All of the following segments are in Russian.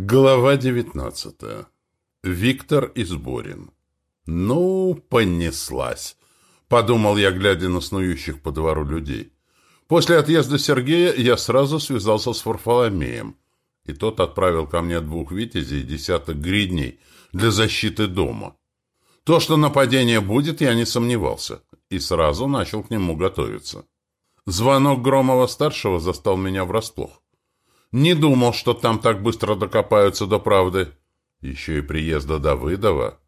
Глава 19. Виктор Изборин. «Ну, понеслась», — подумал я, глядя на снующих по двору людей. После отъезда Сергея я сразу связался с Варфоломеем, и тот отправил ко мне двух витязей и десяток гридней для защиты дома. То, что нападение будет, я не сомневался, и сразу начал к нему готовиться. Звонок Громова-старшего застал меня врасплох. Не думал, что там так быстро докопаются до правды. Еще и приезда Давыдова.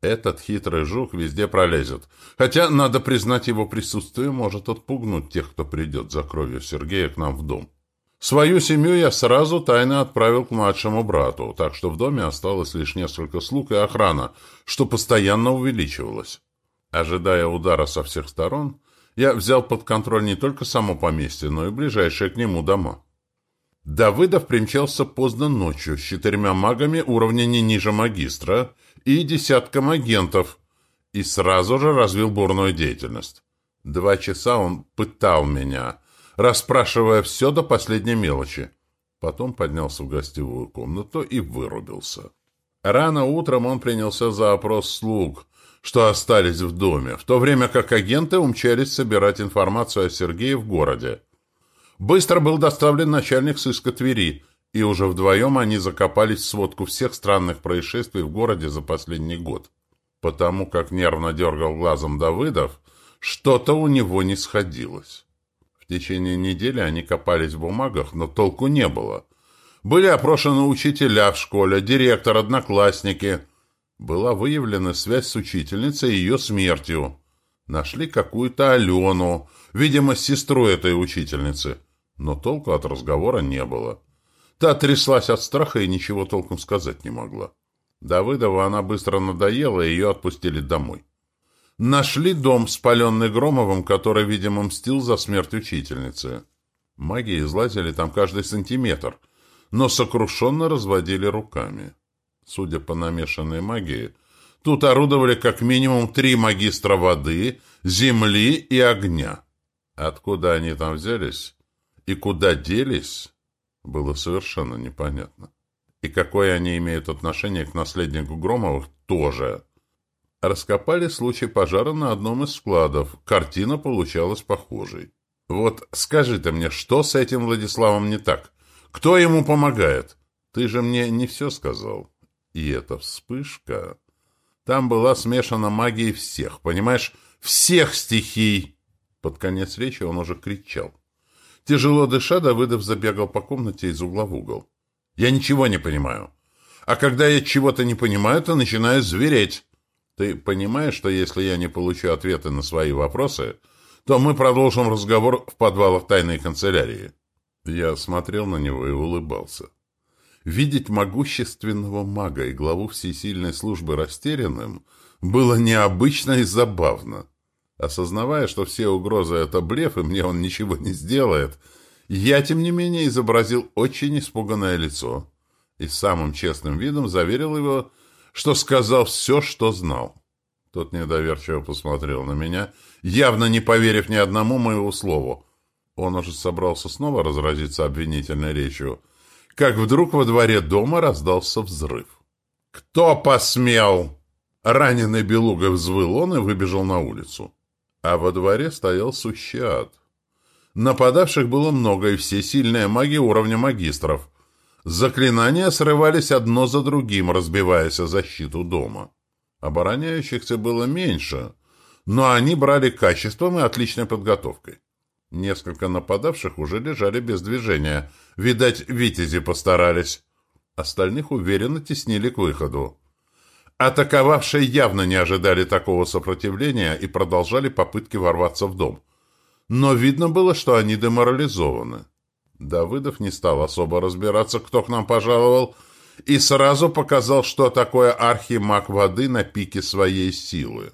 Этот хитрый жук везде пролезет. Хотя, надо признать, его присутствие может отпугнуть тех, кто придет за кровью Сергея к нам в дом. Свою семью я сразу тайно отправил к младшему брату, так что в доме осталось лишь несколько слуг и охрана, что постоянно увеличивалось. Ожидая удара со всех сторон, я взял под контроль не только само поместье, но и ближайшие к нему дома. Давыдов примчался поздно ночью с четырьмя магами уровня не ниже магистра и десятком агентов и сразу же развил бурную деятельность. Два часа он пытал меня, расспрашивая все до последней мелочи. Потом поднялся в гостевую комнату и вырубился. Рано утром он принялся за опрос слуг, что остались в доме, в то время как агенты умчались собирать информацию о Сергее в городе. Быстро был доставлен начальник сыска Твери, и уже вдвоем они закопались в сводку всех странных происшествий в городе за последний год. Потому как нервно дергал глазом Давыдов, что-то у него не сходилось. В течение недели они копались в бумагах, но толку не было. Были опрошены учителя в школе, директор, одноклассники. Была выявлена связь с учительницей и ее смертью. Нашли какую-то Алену, видимо, сестру этой учительницы но толку от разговора не было. Та тряслась от страха и ничего толком сказать не могла. Давыдова она быстро надоела, и ее отпустили домой. Нашли дом, спаленный Громовым, который, видимо, мстил за смерть учительницы. Маги излазили там каждый сантиметр, но сокрушенно разводили руками. Судя по намешанной магии, тут орудовали как минимум три магистра воды, земли и огня. Откуда они там взялись, и куда делись, было совершенно непонятно. И какое они имеют отношение к наследнику Громовых, тоже. Раскопали случай пожара на одном из складов. Картина получалась похожей. Вот скажи ты мне, что с этим Владиславом не так? Кто ему помогает? Ты же мне не все сказал. И эта вспышка... Там была смешана магия всех, понимаешь? Всех стихий! Под конец речи он уже кричал. Тяжело дыша, Давыдов забегал по комнате из угла в угол. «Я ничего не понимаю. А когда я чего-то не понимаю, то начинаю звереть. Ты понимаешь, что если я не получу ответы на свои вопросы, то мы продолжим разговор в подвалах тайной канцелярии?» Я смотрел на него и улыбался. Видеть могущественного мага и главу всесильной службы растерянным было необычно и забавно. Осознавая, что все угрозы — это блеф, и мне он ничего не сделает, я, тем не менее, изобразил очень испуганное лицо и самым честным видом заверил его, что сказал все, что знал. Тот недоверчиво посмотрел на меня, явно не поверив ни одному моему слову. Он уже собрался снова разразиться обвинительной речью, как вдруг во дворе дома раздался взрыв. «Кто посмел?» Раненый белугой взвыл он и выбежал на улицу а во дворе стоял сущий ад. Нападавших было много, и все сильные маги уровня магистров. Заклинания срывались одно за другим, разбиваясь о защиту дома. Обороняющихся было меньше, но они брали качеством и отличной подготовкой. Несколько нападавших уже лежали без движения. Видать, витязи постарались. Остальных уверенно теснили к выходу. Атаковавшие явно не ожидали такого сопротивления и продолжали попытки ворваться в дом. Но видно было, что они деморализованы. Давыдов не стал особо разбираться, кто к нам пожаловал, и сразу показал, что такое архимаг воды на пике своей силы.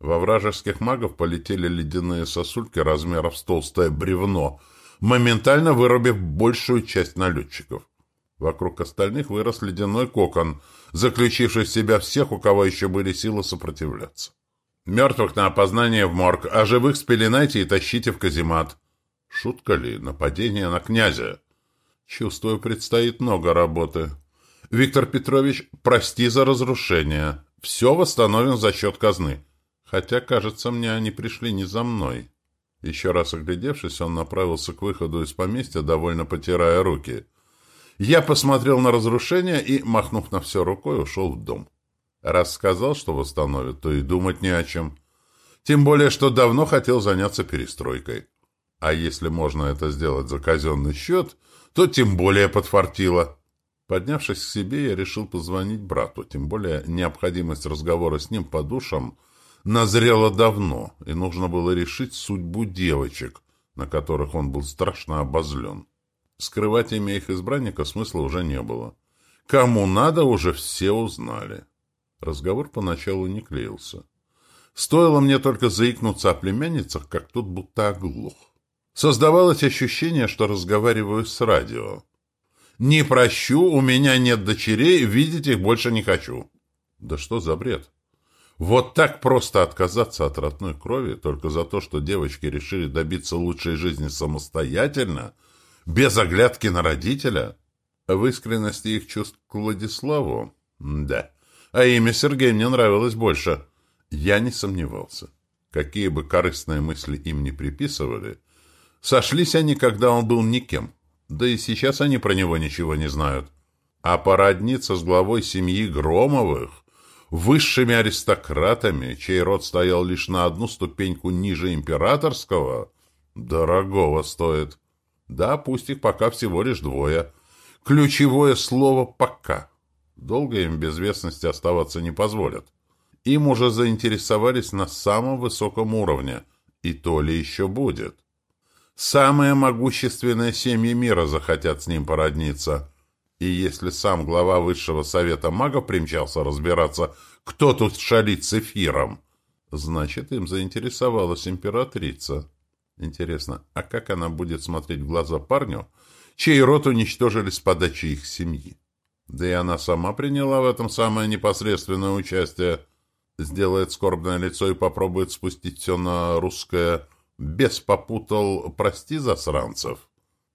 Во вражеских магов полетели ледяные сосульки размеров с толстое бревно, моментально вырубив большую часть налетчиков. Вокруг остальных вырос ледяной кокон, заключивший в себя всех, у кого еще были силы сопротивляться. Мертвых на опознание в морг, а живых спеленайте и тащите в каземат. Шутка ли? Нападение на князя? Чувствую, предстоит много работы. Виктор Петрович, прости за разрушение. Все восстановим за счет казны. Хотя, кажется мне, они пришли не за мной. Еще раз оглядевшись, он направился к выходу из поместья, довольно потирая руки. Я посмотрел на разрушение и, махнув на все рукой, ушел в дом. Раз сказал, что восстановит, то и думать не о чем. Тем более, что давно хотел заняться перестройкой. А если можно это сделать за казенный счет, то тем более подфартило. Поднявшись к себе, я решил позвонить брату, тем более необходимость разговора с ним по душам назрела давно, и нужно было решить судьбу девочек, на которых он был страшно обозлен. Скрывать имя их избранника смысла уже не было. Кому надо, уже все узнали. Разговор поначалу не клеился. Стоило мне только заикнуться о племянницах, как тут будто оглух. Создавалось ощущение, что разговариваю с радио. «Не прощу, у меня нет дочерей, видеть их больше не хочу». Да что за бред? Вот так просто отказаться от родной крови только за то, что девочки решили добиться лучшей жизни самостоятельно, без оглядки на родителя? В искренности их чувств к Владиславу? Да. А имя Сергея мне нравилось больше. Я не сомневался. Какие бы корыстные мысли им не приписывали, сошлись они, когда он был никем. Да и сейчас они про него ничего не знают. А породниться с главой семьи Громовых, высшими аристократами, чей род стоял лишь на одну ступеньку ниже императорского, дорогого стоит. Да, пусть их пока всего лишь двое. Ключевое слово «пока». Долго им без вестности оставаться не позволят. Им уже заинтересовались на самом высоком уровне, и то ли еще будет. Самые могущественные семьи мира захотят с ним породниться. И если сам глава высшего совета магов примчался разбираться, кто тут шалит с эфиром, значит, им заинтересовалась императрица. Интересно, а как она будет смотреть в глаза парню, чей род уничтожили с подачи их семьи? Да и она сама приняла в этом самое непосредственное участие. Сделает скорбное лицо и попробует спустить все на русское «без попутал прости засранцев»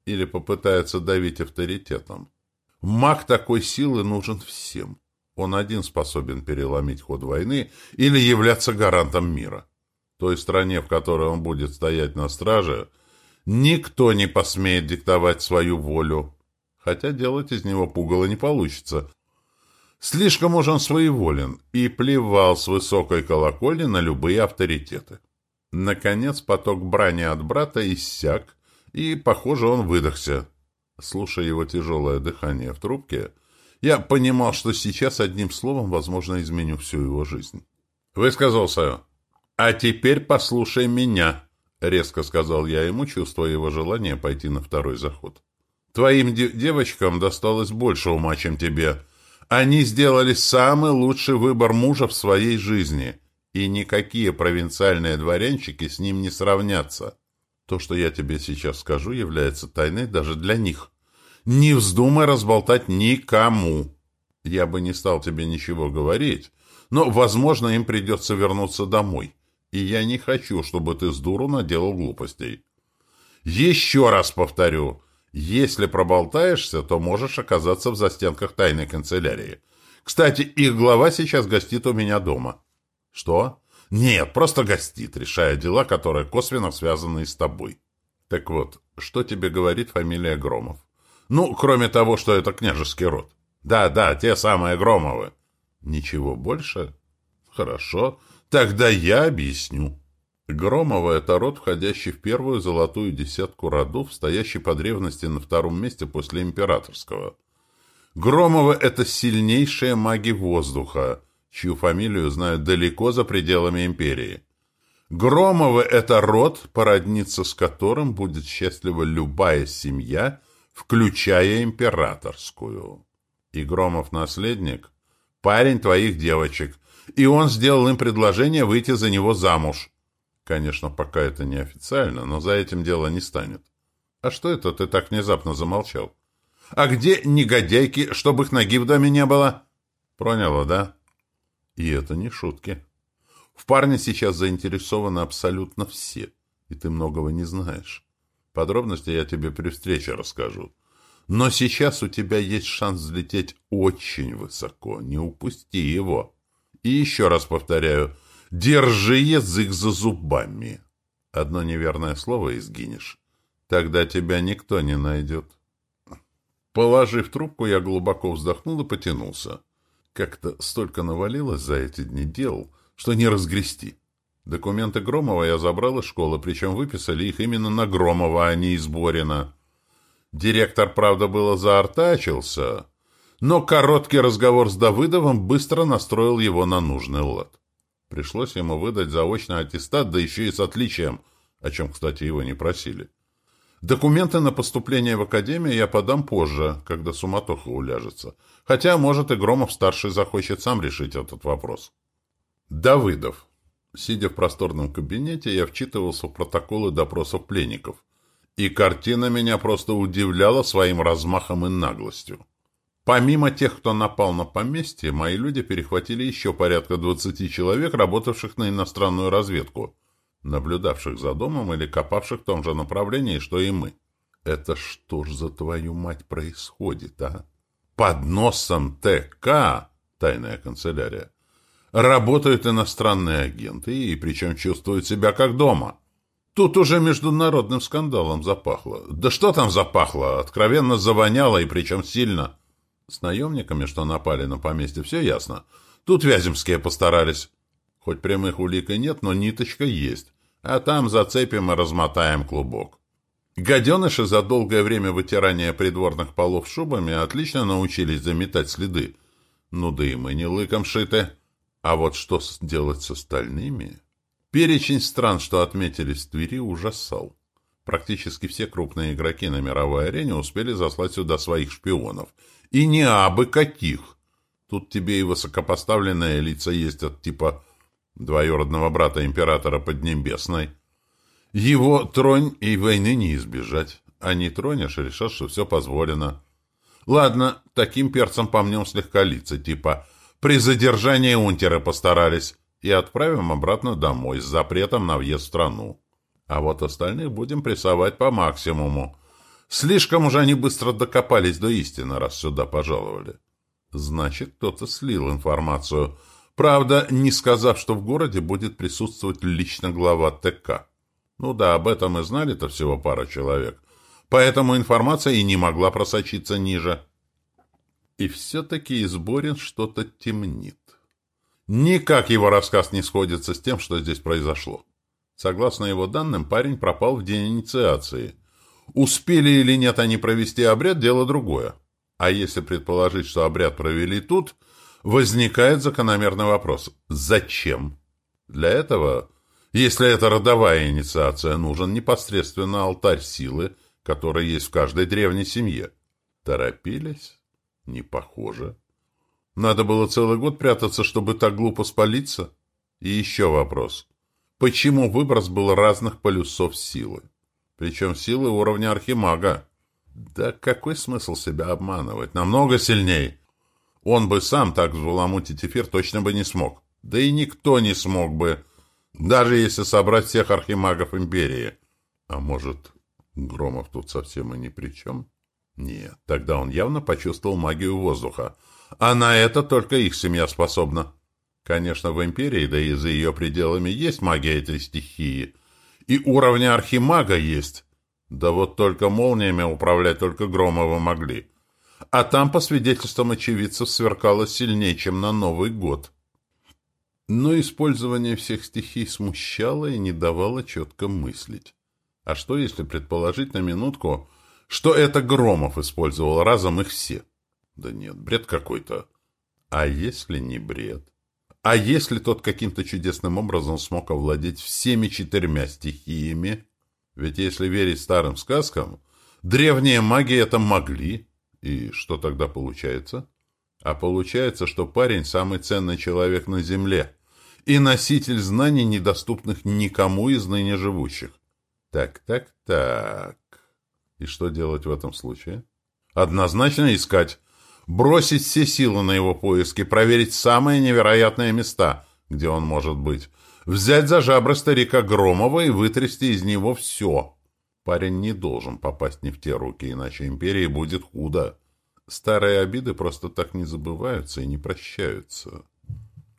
или попытается давить авторитетом. Маг такой силы нужен всем. Он один способен переломить ход войны или являться гарантом мира той стране, в которой он будет стоять на страже, никто не посмеет диктовать свою волю, хотя делать из него пугало не получится. Слишком уж он своеволен и плевал с высокой колокольни на любые авторитеты. Наконец поток брани от брата иссяк, и, похоже, он выдохся. Слушая его тяжелое дыхание в трубке, я понимал, что сейчас одним словом, возможно, изменю всю его жизнь. «Высказался!» «А теперь послушай меня», — резко сказал я ему, чувствуя его желание пойти на второй заход. «Твоим де девочкам досталось больше ума, чем тебе. Они сделали самый лучший выбор мужа в своей жизни, и никакие провинциальные дворянчики с ним не сравнятся. То, что я тебе сейчас скажу, является тайной даже для них. Не вздумай разболтать никому. Я бы не стал тебе ничего говорить, но, возможно, им придется вернуться домой» и я не хочу, чтобы ты с дуру наделал глупостей. Еще раз повторю, если проболтаешься, то можешь оказаться в застенках тайной канцелярии. Кстати, их глава сейчас гостит у меня дома. Что? Нет, просто гостит, решая дела, которые косвенно связаны с тобой. Так вот, что тебе говорит фамилия Громов? Ну, кроме того, что это княжеский род. Да, да, те самые Громовы. Ничего больше? Хорошо. Тогда я объясню. Громова — это род, входящий в первую золотую десятку родов, стоящий по древности на втором месте после императорского. Громова — это сильнейшие маги воздуха, чью фамилию знают далеко за пределами империи. Громовы — это род, породниться с которым будет счастлива любая семья, включая императорскую. И Громов наследник — парень твоих девочек — и он сделал им предложение выйти за него замуж. Конечно, пока это не официально, но за этим дело не станет. А что это ты так внезапно замолчал? А где негодяйки, чтобы их ноги в доме не было? Проняла, да? И это не шутки. В парне сейчас заинтересованы абсолютно все, и ты многого не знаешь. Подробности я тебе при встрече расскажу. Но сейчас у тебя есть шанс взлететь очень высоко. Не упусти его. И еще раз повторяю, держи язык за зубами. Одно неверное слово и сгинешь. Тогда тебя никто не найдет. Положив трубку, я глубоко вздохнул и потянулся. Как-то столько навалилось за эти дни дел, что не разгрести. Документы Громова я забрал из школы, причем выписали их именно на Громова, а не из Борина. Директор, правда, было заортачился, но короткий разговор с Давыдовым быстро настроил его на нужный лад. Пришлось ему выдать заочный аттестат, да еще и с отличием, о чем, кстати, его не просили. Документы на поступление в академию я подам позже, когда суматоха уляжется. Хотя, может, и Громов-старший захочет сам решить этот вопрос. Давыдов. Сидя в просторном кабинете, я вчитывался в протоколы допросов пленников. И картина меня просто удивляла своим размахом и наглостью. Помимо тех, кто напал на поместье, мои люди перехватили еще порядка 20 человек, работавших на иностранную разведку, наблюдавших за домом или копавших в том же направлении, что и мы. Это что ж за твою мать происходит, а? Под носом ТК, тайная канцелярия, работают иностранные агенты, и причем чувствуют себя как дома. Тут уже международным скандалом запахло. Да что там запахло? Откровенно завоняло, и причем сильно. С наемниками, что напали на поместье, все ясно. Тут Вяземские постарались. Хоть прямых улик и нет, но ниточка есть. А там зацепим и размотаем клубок. Гаденыши за долгое время вытирания придворных полов шубами отлично научились заметать следы. Ну да и мы не лыком шиты. А вот что делать с остальными? Перечень стран, что отметились в Твери, ужасал. Практически все крупные игроки на мировой арене успели заслать сюда своих шпионов. И не абы каких. Тут тебе и высокопоставленные лица есть от типа двоюродного брата императора Поднебесной. Его тронь и войны не избежать. А не тронешь, решат, что все позволено. Ладно, таким перцем помнем слегка лица, типа при задержании унтеры постарались, и отправим обратно домой с запретом на въезд в страну. А вот остальных будем прессовать по максимуму. Слишком уже они быстро докопались до истины, раз сюда пожаловали. Значит, кто-то слил информацию. Правда, не сказав, что в городе будет присутствовать лично глава ТК. Ну да, об этом и знали-то всего пара человек. Поэтому информация и не могла просочиться ниже. И все-таки Изборин что-то темнит. Никак его рассказ не сходится с тем, что здесь произошло. Согласно его данным, парень пропал в день инициации. Успели или нет они провести обряд – дело другое. А если предположить, что обряд провели тут, возникает закономерный вопрос – зачем? Для этого, если это родовая инициация, нужен непосредственно алтарь силы, который есть в каждой древней семье. Торопились? Не похоже. Надо было целый год прятаться, чтобы так глупо спалиться? И еще вопрос. Почему выброс был разных полюсов силы? Причем силы уровня архимага. Да какой смысл себя обманывать? Намного сильней. Он бы сам так взломутить эфир точно бы не смог. Да и никто не смог бы, даже если собрать всех архимагов Империи. А может, Громов тут совсем и ни при чем? Нет, тогда он явно почувствовал магию воздуха. А на это только их семья способна. Конечно, в Империи, да и за ее пределами есть магия этой стихии. И уровня архимага есть. Да вот только молниями управлять только Громовы могли. А там, по свидетельствам очевидцев, сверкало сильнее, чем на Новый год. Но использование всех стихий смущало и не давало четко мыслить. А что, если предположить на минутку, что это Громов использовал разом их все. Да нет, бред какой-то. А если не бред? А если тот каким-то чудесным образом смог овладеть всеми четырьмя стихиями? Ведь если верить старым сказкам, древние маги это могли. И что тогда получается? А получается, что парень самый ценный человек на Земле и носитель знаний, недоступных никому из ныне живущих. Так, так, так. И что делать в этом случае? Однозначно искать. Бросить все силы на его поиски, проверить самые невероятные места, где он может быть. Взять за жабры старика Громова и вытрясти из него все. Парень не должен попасть не в те руки, иначе империи будет худо. Старые обиды просто так не забываются и не прощаются.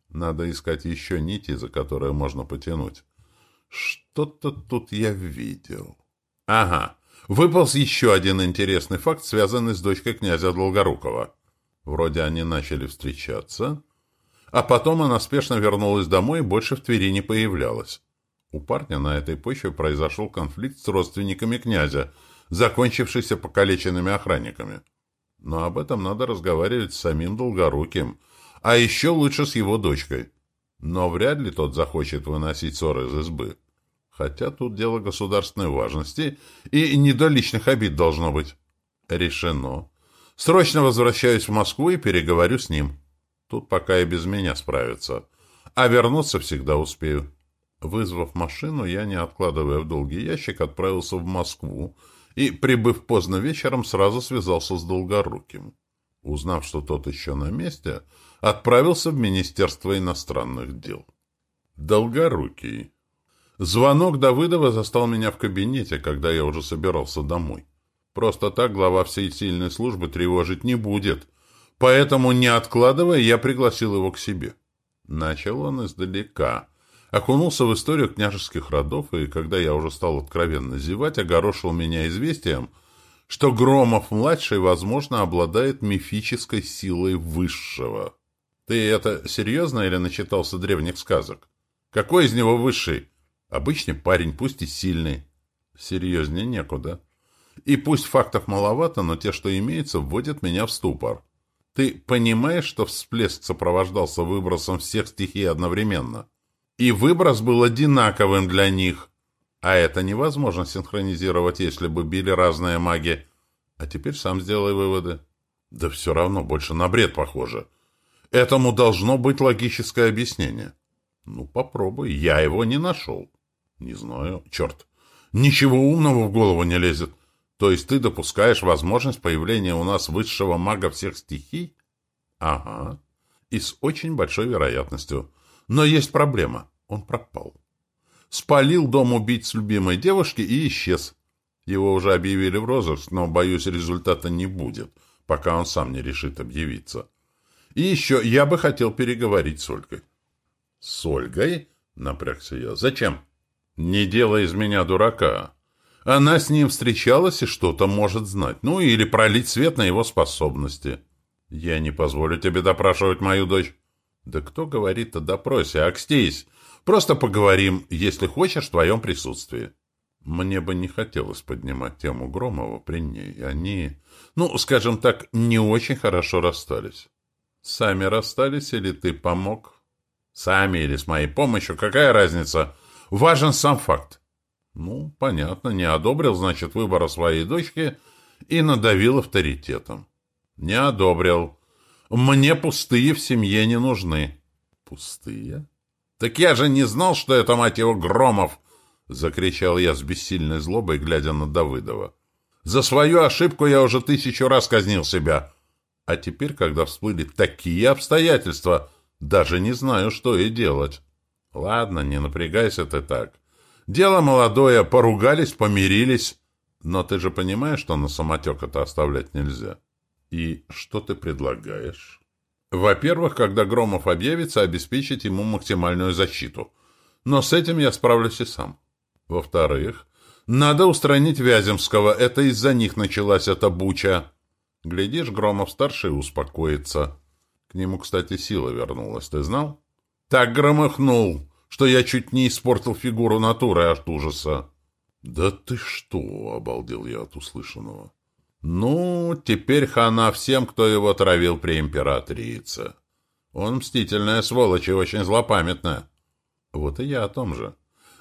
Надо искать еще нити, за которые можно потянуть. Что-то тут я видел. Ага, выполз еще один интересный факт, связанный с дочкой князя Долгорукова. Вроде они начали встречаться, а потом она спешно вернулась домой и больше в Твери не появлялась. У парня на этой почве произошел конфликт с родственниками князя, закончившийся покалеченными охранниками. Но об этом надо разговаривать с самим Долгоруким, а еще лучше с его дочкой. Но вряд ли тот захочет выносить ссоры из избы. Хотя тут дело государственной важности, и не до личных обид должно быть. Решено. Срочно возвращаюсь в Москву и переговорю с ним. Тут пока и без меня справится. А вернуться всегда успею. Вызвав машину, я, не откладывая в долгий ящик, отправился в Москву и, прибыв поздно вечером, сразу связался с Долгоруким. Узнав, что тот еще на месте, отправился в Министерство иностранных дел. Долгорукий. Звонок Давыдова застал меня в кабинете, когда я уже собирался домой. Просто так глава всей сильной службы тревожить не будет, поэтому, не откладывая, я пригласил его к себе. Начал он издалека — окунулся в историю княжеских родов, и, когда я уже стал откровенно зевать, огорошил меня известием, что Громов-младший, возможно, обладает мифической силой высшего. Ты это серьезно или начитался древних сказок? Какой из него высший? Обычный парень, пусть и сильный. Серьезнее некуда. И пусть фактов маловато, но те, что имеются, вводят меня в ступор. Ты понимаешь, что всплеск сопровождался выбросом всех стихий одновременно? и выброс был одинаковым для них. А это невозможно синхронизировать, если бы били разные маги. А теперь сам сделай выводы. Да все равно больше на бред похоже. Этому должно быть логическое объяснение. Ну, попробуй. Я его не нашел. Не знаю. Черт. Ничего умного в голову не лезет. То есть ты допускаешь возможность появления у нас высшего мага всех стихий? Ага. И с очень большой вероятностью. Но есть проблема. Он пропал. Спалил дом убийц любимой девушки и исчез. Его уже объявили в розыск, но, боюсь, результата не будет, пока он сам не решит объявиться. И еще я бы хотел переговорить с Ольгой. — С Ольгой? — напрягся я. — Зачем? — Не делай из меня дурака. Она с ним встречалась и что-то может знать. Ну, или пролить свет на его способности. Я не позволю тебе допрашивать мою дочь. Да кто говорит о допросе? Акстись! Просто поговорим, если хочешь, в твоем присутствии. Мне бы не хотелось поднимать тему Громова при ней. Они, ну, скажем так, не очень хорошо расстались. Сами расстались или ты помог? Сами или с моей помощью, какая разница? Важен сам факт. Ну, понятно, не одобрил, значит, выбора своей дочки и надавил авторитетом. Не одобрил. Мне пустые в семье не нужны. Пустые? «Так я же не знал, что это, мать его, Громов!» — закричал я с бессильной злобой, глядя на Давыдова. «За свою ошибку я уже тысячу раз казнил себя. А теперь, когда всплыли такие обстоятельства, даже не знаю, что и делать. Ладно, не напрягайся ты так. Дело молодое, поругались, помирились. Но ты же понимаешь, что на самотек это оставлять нельзя. И что ты предлагаешь?» Во-первых, когда Громов объявится, обеспечить ему максимальную защиту. Но с этим я справлюсь и сам. Во-вторых, надо устранить Вяземского, это из-за них началась эта буча. Глядишь, Громов-старший успокоится. К нему, кстати, сила вернулась, ты знал? Так громыхнул, что я чуть не испортил фигуру натуры от ужаса. «Да ты что!» — обалдел я от услышанного. Ну, теперь хана всем, кто его травил при императрице. Он мстительная сволочь и очень злопамятная. Вот и я о том же.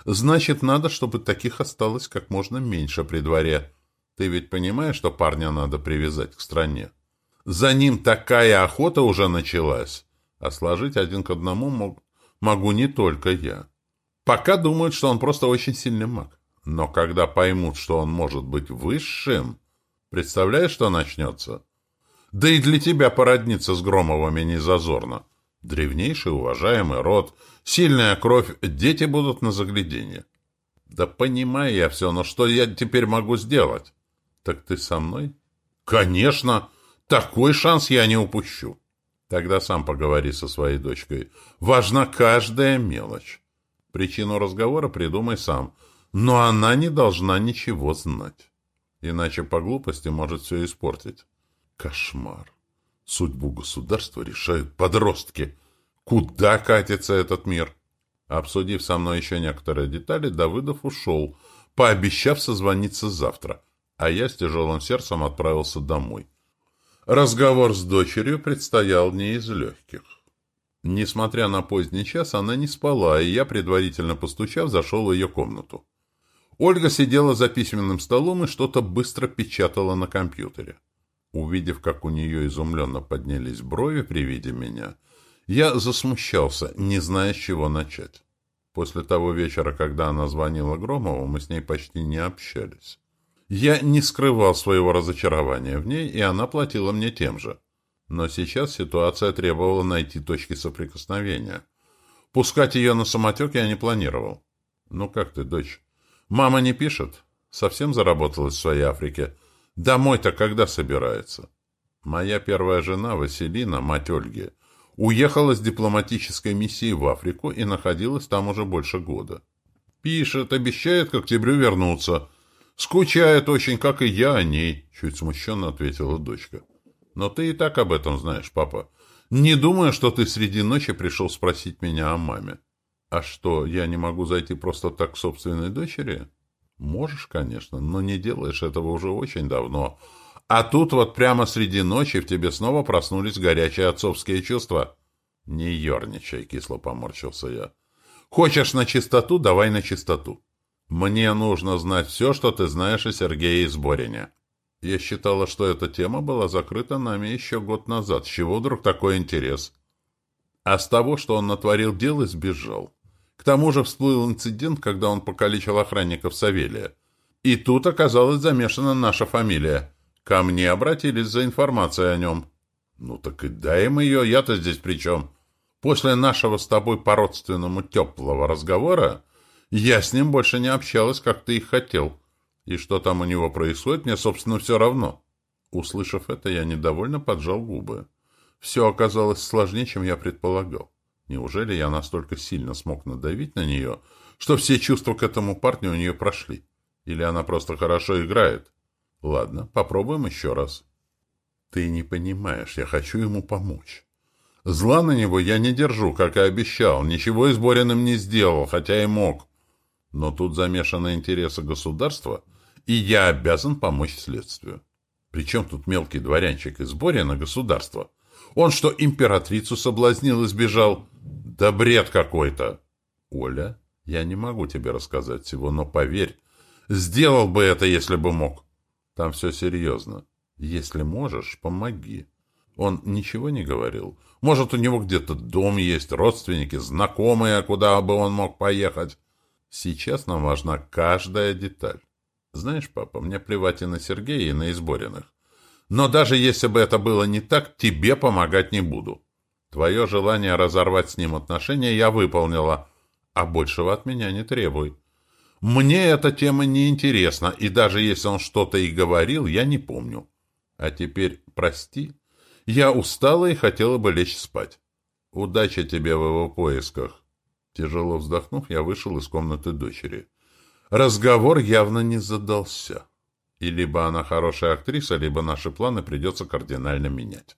Значит, надо, чтобы таких осталось как можно меньше при дворе. Ты ведь понимаешь, что парня надо привязать к стране? За ним такая охота уже началась. А сложить один к одному мог, могу не только я. Пока думают, что он просто очень сильный маг. Но когда поймут, что он может быть высшим... Представляешь, что начнется? Да и для тебя породниться с Громовыми не зазорно. Древнейший уважаемый род, сильная кровь, дети будут на загляденье. Да понимаю я все, но что я теперь могу сделать? Так ты со мной? Конечно! Такой шанс я не упущу. Тогда сам поговори со своей дочкой. Важна каждая мелочь. Причину разговора придумай сам. Но она не должна ничего знать. Иначе по глупости может все испортить. Кошмар. Судьбу государства решают подростки. Куда катится этот мир? Обсудив со мной еще некоторые детали, Давыдов ушел, пообещав созвониться завтра, а я с тяжелым сердцем отправился домой. Разговор с дочерью предстоял не из легких. Несмотря на поздний час, она не спала, и я, предварительно постучав, зашел в ее комнату. Ольга сидела за письменным столом и что-то быстро печатала на компьютере. Увидев, как у нее изумленно поднялись брови при виде меня, я засмущался, не зная, с чего начать. После того вечера, когда она звонила Громову, мы с ней почти не общались. Я не скрывал своего разочарования в ней, и она платила мне тем же. Но сейчас ситуация требовала найти точки соприкосновения. Пускать ее на самотек я не планировал. «Ну как ты, дочь?» «Мама не пишет? Совсем заработалась в своей Африке? Домой-то когда собирается?» «Моя первая жена, Василина, мать Ольги, уехала с дипломатической миссией в Африку и находилась там уже больше года. Пишет, обещает к октябрю вернуться. Скучает очень, как и я о ней», — чуть смущенно ответила дочка. «Но ты и так об этом знаешь, папа. Не думаю, что ты среди ночи пришел спросить меня о маме». А что, я не могу зайти просто так к собственной дочери? Можешь, конечно, но не делаешь этого уже очень давно. А тут вот прямо среди ночи в тебе снова проснулись горячие отцовские чувства. Не ерничай, кисло поморщился я. Хочешь на чистоту, давай на чистоту. Мне нужно знать все, что ты знаешь о Сергее Изборине. Я считала, что эта тема была закрыта нами еще год назад. С чего вдруг такой интерес? А с того, что он натворил дел и сбежал. К тому же всплыл инцидент, когда он покалечил охранников Савелия. И тут оказалась замешана наша фамилия. Ко мне обратились за информацией о нем. Ну так и дай им ее, я-то здесь при чем? После нашего с тобой по-родственному теплого разговора я с ним больше не общалась, как ты и хотел. И что там у него происходит, мне, собственно, все равно. Услышав это, я недовольно поджал губы. Все оказалось сложнее, чем я предполагал. Неужели я настолько сильно смог надавить на нее, что все чувства к этому парню у нее прошли? Или она просто хорошо играет? Ладно, попробуем еще раз. Ты не понимаешь, я хочу ему помочь. Зла на него я не держу, как и обещал. Ничего из Бориным не сделал, хотя и мог. Но тут замешаны интересы государства, и я обязан помочь следствию. Причем тут мелкий дворянчик из Борина государства? Он что, императрицу соблазнил и сбежал? Да бред какой-то. Оля, я не могу тебе рассказать всего, но поверь, сделал бы это, если бы мог. Там все серьезно. Если можешь, помоги. Он ничего не говорил. Может, у него где-то дом есть, родственники, знакомые, куда бы он мог поехать. Сейчас нам важна каждая деталь. Знаешь, папа, мне плевать и на Сергея, и на Избориных. Но даже если бы это было не так, тебе помогать не буду. Твое желание разорвать с ним отношения я выполнила, а большего от меня не требуй. Мне эта тема не интересна, и даже если он что-то и говорил, я не помню. А теперь прости. Я устала и хотела бы лечь спать. Удачи тебе в его поисках. Тяжело вздохнув, я вышел из комнаты дочери. Разговор явно не задался. И либо она хорошая актриса, либо наши планы придется кардинально менять.